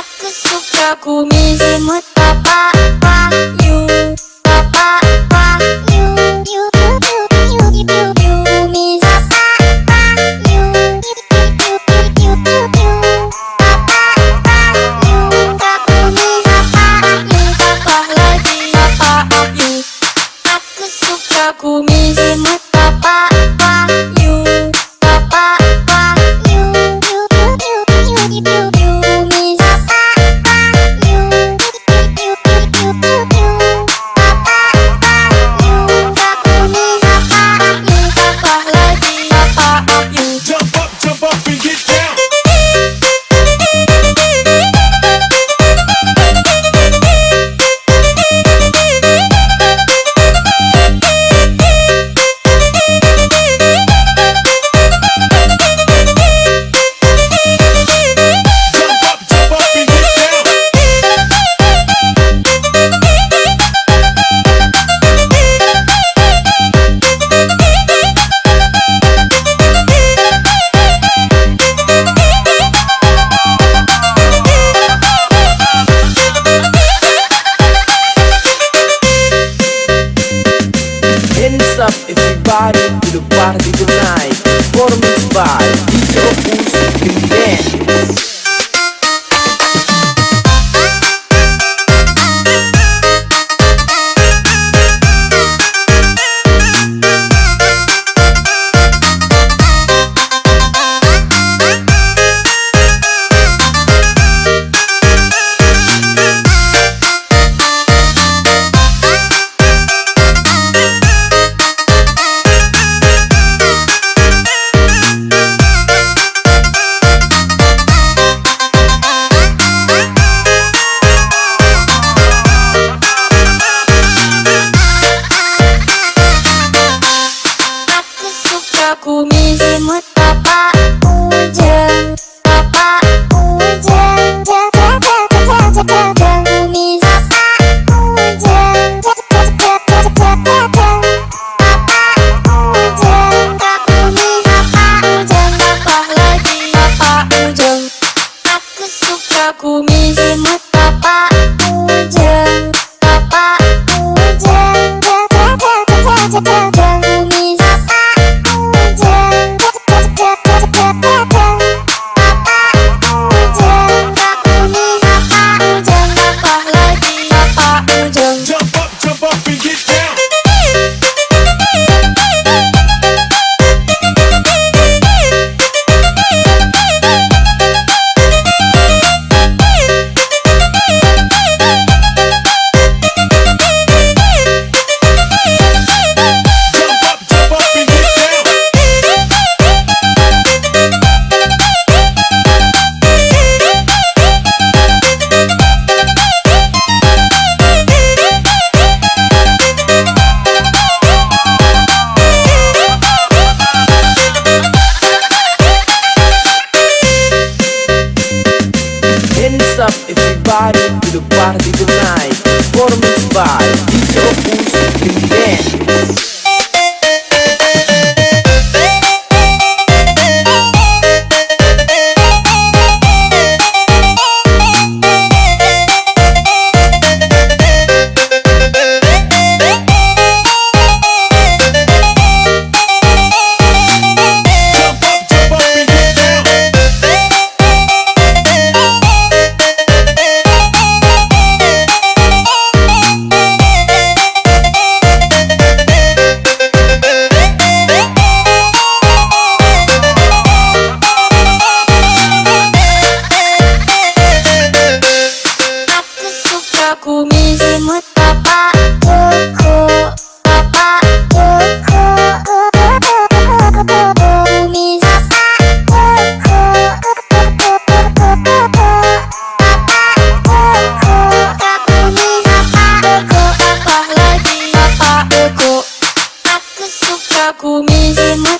Как сука кумис Мы tonight. Performance by DJ Opus Creations. dun promise